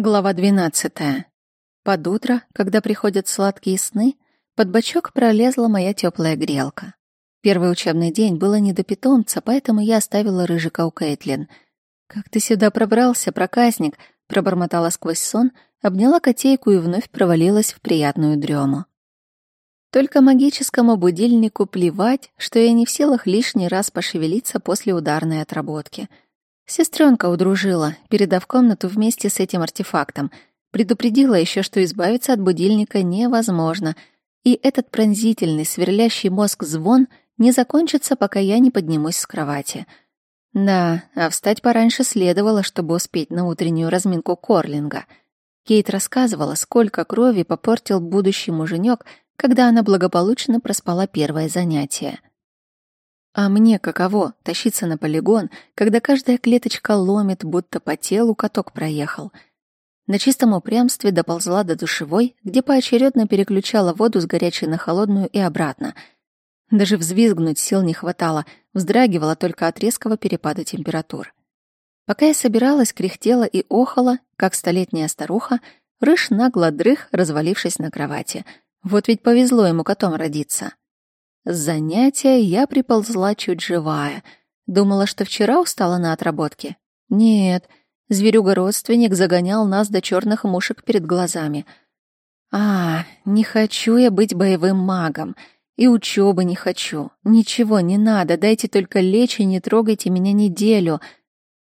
Глава 12. Под утро, когда приходят сладкие сны, под бочок пролезла моя теплая грелка. Первый учебный день было не до питомца, поэтому я оставила рыжика у Кейтлин. «Как ты сюда пробрался, проказник?» — пробормотала сквозь сон, обняла котейку и вновь провалилась в приятную дрему. Только магическому будильнику плевать, что я не в силах лишний раз пошевелиться после ударной отработки — Сестренка удружила, передав комнату вместе с этим артефактом. Предупредила еще, что избавиться от будильника невозможно, и этот пронзительный, сверлящий мозг звон не закончится, пока я не поднимусь с кровати. Да, а встать пораньше следовало, чтобы успеть на утреннюю разминку Корлинга. Кейт рассказывала, сколько крови попортил будущий муженек, когда она благополучно проспала первое занятие. А мне каково тащиться на полигон, когда каждая клеточка ломит, будто по телу каток проехал. На чистом упрямстве доползла до душевой, где поочередно переключала воду с горячей на холодную и обратно. Даже взвизгнуть сил не хватало, вздрагивала только от резкого перепада температур. Пока я собиралась, кряхтела и охала, как столетняя старуха, рыж нагло дрых, развалившись на кровати. Вот ведь повезло ему котом родиться. С занятия я приползла чуть живая. Думала, что вчера устала на отработке. Нет, зверюга-родственник загонял нас до черных мушек перед глазами. А, не хочу я быть боевым магом. И учебы не хочу. Ничего не надо, дайте только лечь и не трогайте меня неделю.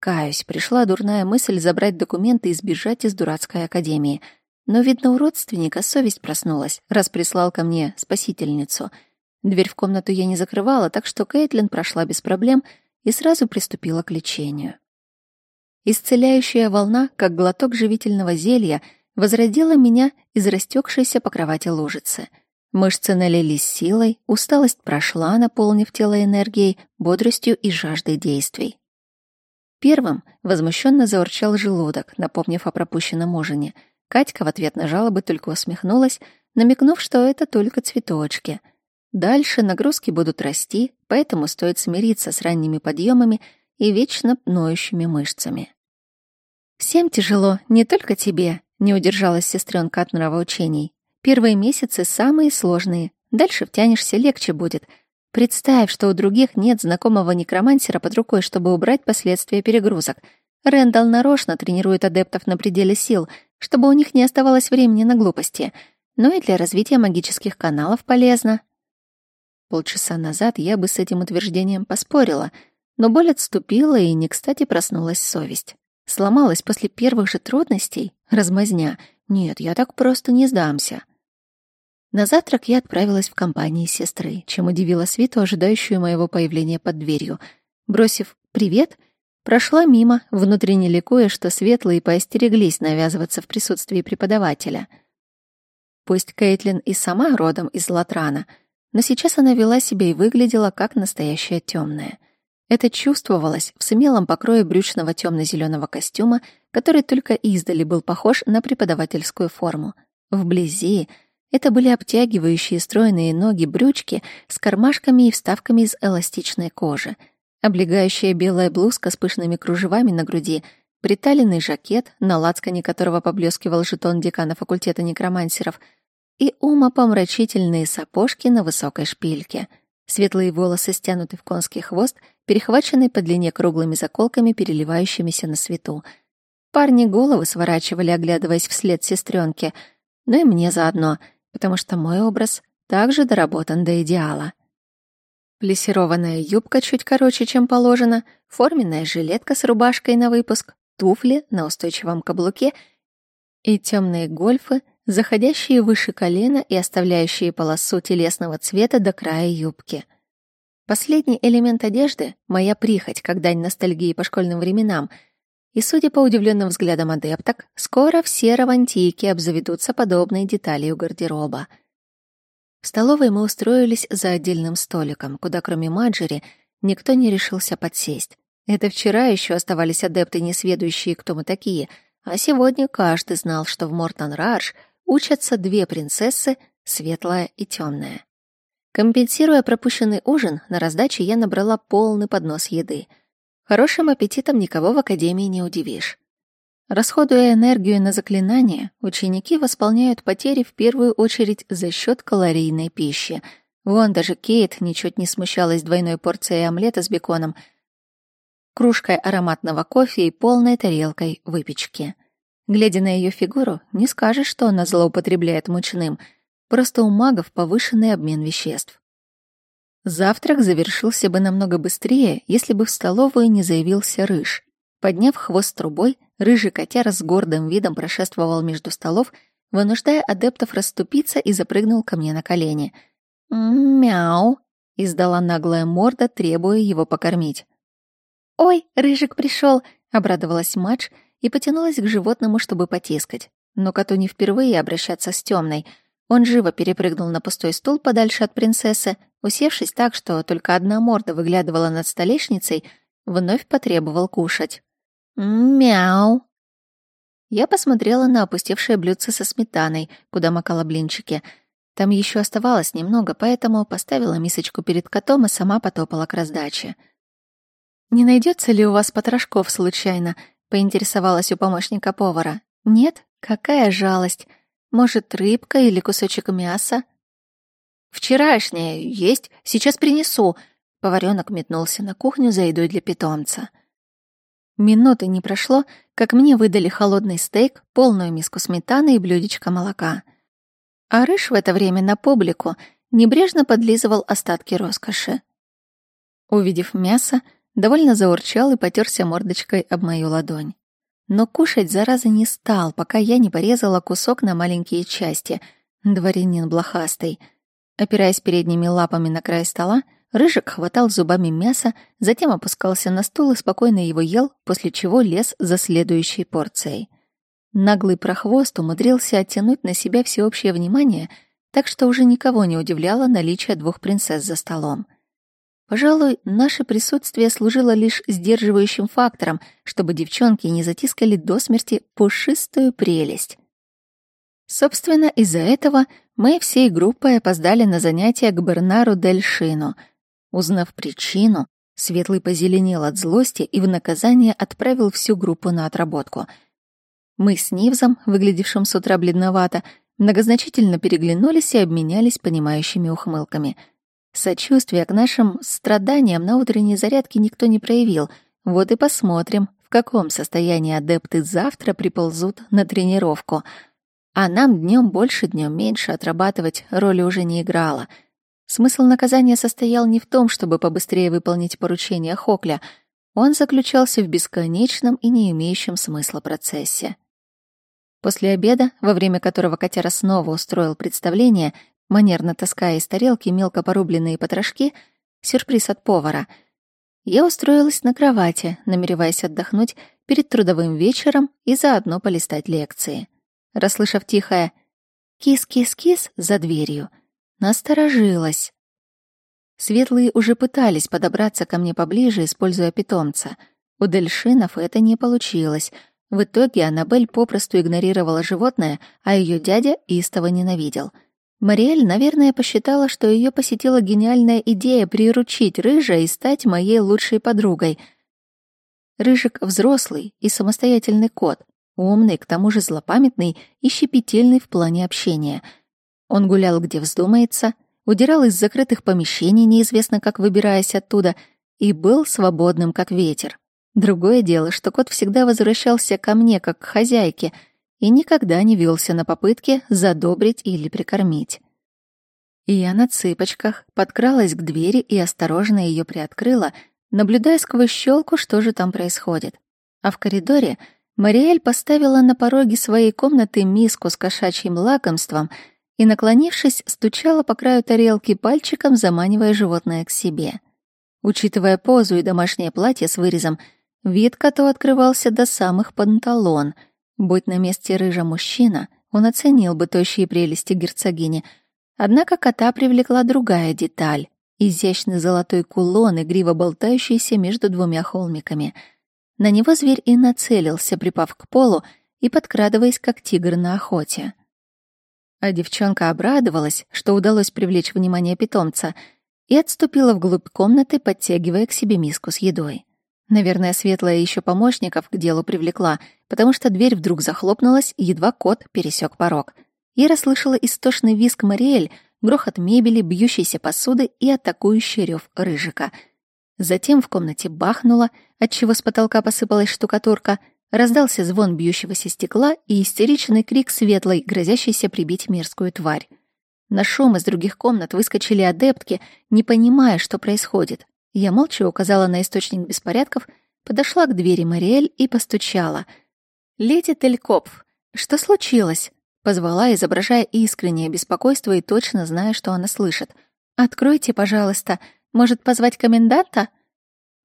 Каюсь, пришла дурная мысль забрать документы и сбежать из дурацкой академии. Но, видно, у родственника совесть проснулась, раз прислал ко мне спасительницу — Дверь в комнату я не закрывала, так что Кейтлин прошла без проблем и сразу приступила к лечению. Исцеляющая волна, как глоток живительного зелья, возродила меня из растекшейся по кровати лужицы. Мышцы налились силой, усталость прошла, наполнив тело энергией, бодростью и жаждой действий. Первым возмущенно заурчал желудок, напомнив о пропущенном ужине. Катька в ответ на жалобы только усмехнулась, намекнув, что это только цветочки — Дальше нагрузки будут расти, поэтому стоит смириться с ранними подъемами и вечно ноющими мышцами. «Всем тяжело, не только тебе», — не удержалась сестренка от нравоучений. «Первые месяцы самые сложные, дальше втянешься, легче будет. Представь, что у других нет знакомого некромансера под рукой, чтобы убрать последствия перегрузок. Рэндалл нарочно тренирует адептов на пределе сил, чтобы у них не оставалось времени на глупости. Но и для развития магических каналов полезно. Полчаса назад я бы с этим утверждением поспорила, но боль отступила, и не кстати проснулась совесть. Сломалась после первых же трудностей? Размазня. Нет, я так просто не сдамся. На завтрак я отправилась в компании сестры, чем удивила Свиту, ожидающую моего появления под дверью. Бросив «привет», прошла мимо, внутренне ликуя, что светлые поостереглись навязываться в присутствии преподавателя. Пусть Кейтлин и сама родом из Латрана — но сейчас она вела себя и выглядела как настоящая темная. Это чувствовалось в смелом покрое брючного темно-зеленого костюма, который только издали был похож на преподавательскую форму. Вблизи это были обтягивающие стройные ноги брючки с кармашками и вставками из эластичной кожи, облегающая белая блузка с пышными кружевами на груди, приталенный жакет, на лацкане которого поблескивал жетон декана факультета некромансеров — и умопомрачительные сапожки на высокой шпильке. Светлые волосы стянуты в конский хвост, перехваченный по длине круглыми заколками, переливающимися на свету. Парни головы сворачивали, оглядываясь вслед сестренке, но и мне заодно, потому что мой образ также доработан до идеала. Плессированная юбка чуть короче, чем положено, форменная жилетка с рубашкой на выпуск, туфли на устойчивом каблуке и темные гольфы заходящие выше колена и оставляющие полосу телесного цвета до края юбки. Последний элемент одежды — моя прихоть, как дань ностальгии по школьным временам, и, судя по удивленным взглядам адепток, скоро все равантийки обзаведутся подобной деталью гардероба. В столовой мы устроились за отдельным столиком, куда кроме Маджери никто не решился подсесть. Это вчера еще оставались адепты, несведущие, кто мы такие, а сегодня каждый знал, что в Мортон-Радж — учатся две принцессы, светлая и темная. Компенсируя пропущенный ужин, на раздаче я набрала полный поднос еды. Хорошим аппетитом никого в академии не удивишь. Расходуя энергию на заклинания, ученики восполняют потери в первую очередь за счет калорийной пищи. Вон даже Кейт ничуть не смущалась двойной порцией омлета с беконом, кружкой ароматного кофе и полной тарелкой выпечки. Глядя на ее фигуру, не скажешь, что она злоупотребляет мучным. Просто у магов повышенный обмен веществ. Завтрак завершился бы намного быстрее, если бы в столовую не заявился Рыж. Подняв хвост трубой, рыжий котяра с гордым видом прошествовал между столов, вынуждая адептов расступиться и запрыгнул ко мне на колени. «Мяу!» — издала наглая морда, требуя его покормить. «Ой, рыжик пришел! обрадовалась Мадж и потянулась к животному, чтобы потискать. Но коту не впервые обращаться с темной. Он живо перепрыгнул на пустой стул подальше от принцессы, усевшись так, что только одна морда выглядывала над столешницей, вновь потребовал кушать. «Мяу!» Я посмотрела на опустевшее блюдце со сметаной, куда макала блинчики. Там еще оставалось немного, поэтому поставила мисочку перед котом и сама потопала к раздаче. «Не найдется ли у вас потрошков случайно?» — поинтересовалась у помощника повара. «Нет? Какая жалость! Может, рыбка или кусочек мяса?» «Вчерашняя есть, сейчас принесу!» Поваренок метнулся на кухню за едой для питомца. Минуты не прошло, как мне выдали холодный стейк, полную миску сметаны и блюдечко молока. А Рыж в это время на публику небрежно подлизывал остатки роскоши. Увидев мясо, довольно заурчал и потерся мордочкой об мою ладонь. Но кушать, зараза, не стал, пока я не порезала кусок на маленькие части. Дворянин блохастый. Опираясь передними лапами на край стола, Рыжик хватал зубами мясо, затем опускался на стул и спокойно его ел, после чего лез за следующей порцией. Наглый прохвост умудрился оттянуть на себя всеобщее внимание, так что уже никого не удивляло наличие двух принцесс за столом. Пожалуй, наше присутствие служило лишь сдерживающим фактором, чтобы девчонки не затискали до смерти пушистую прелесть. Собственно, из-за этого мы всей группой опоздали на занятия к Бернару Дельшину — Узнав причину, Светлый позеленел от злости и в наказание отправил всю группу на отработку. Мы с Нивзом, выглядевшим с утра бледновато, многозначительно переглянулись и обменялись понимающими ухмылками. Сочувствия к нашим страданиям на утренней зарядке никто не проявил. Вот и посмотрим, в каком состоянии адепты завтра приползут на тренировку. А нам днем больше, днем меньше отрабатывать роли уже не играло — Смысл наказания состоял не в том, чтобы побыстрее выполнить поручение Хокля. Он заключался в бесконечном и не имеющем смысла процессе. После обеда, во время которого котяра снова устроил представление, манерно таская из тарелки мелко порубленные потрошки, сюрприз от повара, я устроилась на кровати, намереваясь отдохнуть перед трудовым вечером и заодно полистать лекции. Расслышав тихое «кис-кис-кис» за дверью — Насторожилась. Светлые уже пытались подобраться ко мне поближе, используя питомца. У дельшинов это не получилось. В итоге Аннабель попросту игнорировала животное, а ее дядя истово ненавидел. Мариэль, наверное, посчитала, что ее посетила гениальная идея приручить рыжа и стать моей лучшей подругой. Рыжик взрослый и самостоятельный кот, умный, к тому же злопамятный и щепетильный в плане общения — он гулял, где вздумается, удирал из закрытых помещений, неизвестно как выбираясь оттуда, и был свободным, как ветер. Другое дело, что кот всегда возвращался ко мне, как к хозяйке, и никогда не велся на попытки задобрить или прикормить. Я на цыпочках подкралась к двери и осторожно ее приоткрыла, наблюдая сквозь щелку, что же там происходит. А в коридоре Мариэль поставила на пороге своей комнаты миску с кошачьим лакомством — и, наклонившись, стучала по краю тарелки пальчиком, заманивая животное к себе. Учитывая позу и домашнее платье с вырезом, вид коту открывался до самых панталон. Будь на месте рыжа мужчина, он оценил бы тощие прелести герцогини. Однако кота привлекла другая деталь — изящный золотой кулон, игриво болтающийся между двумя холмиками. На него зверь и нацелился, припав к полу и подкрадываясь, как тигр на охоте. А девчонка обрадовалась, что удалось привлечь внимание питомца, и отступила вглубь комнаты, подтягивая к себе миску с едой. Наверное, Светлая еще помощников к делу привлекла, потому что дверь вдруг захлопнулась, едва кот пересек порог. Я расслышала истошный визг Мариэль, грохот мебели, бьющейся посуды и атакующий рев рыжика. Затем в комнате бахнуло, отчего с потолка посыпалась штукатурка, раздался звон бьющегося стекла и истеричный крик светлой, грозящейся прибить мерзкую тварь. На шум из других комнат выскочили адептки, не понимая, что происходит. Я молча указала на источник беспорядков, подошла к двери Мариэль и постучала. «Леди Телькопф, что случилось?» Позвала, изображая искреннее беспокойство и точно зная, что она слышит. «Откройте, пожалуйста. Может, позвать коменданта?»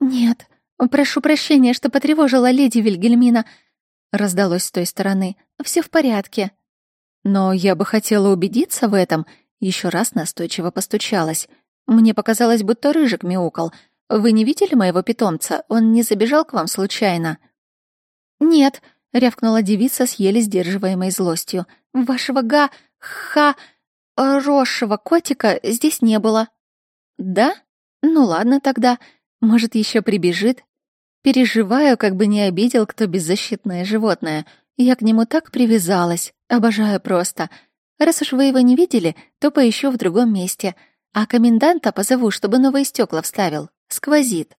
«Нет. Прошу прощения, что потревожила леди Вильгельмина», — раздалось с той стороны. Все в порядке». Но я бы хотела убедиться в этом, еще раз настойчиво постучалась. Мне показалось, будто рыжик мяукал. Вы не видели моего питомца? Он не забежал к вам случайно? Нет, рявкнула девица с еле сдерживаемой злостью. Вашего га ха росшего котика здесь не было. Да? Ну ладно тогда. Может, еще прибежит? Переживаю, как бы не обидел кто беззащитное животное — я к нему так привязалась, обожаю просто. Раз уж вы его не видели, то поищу в другом месте. А коменданта позову, чтобы новые стекла вставил. Сквозит.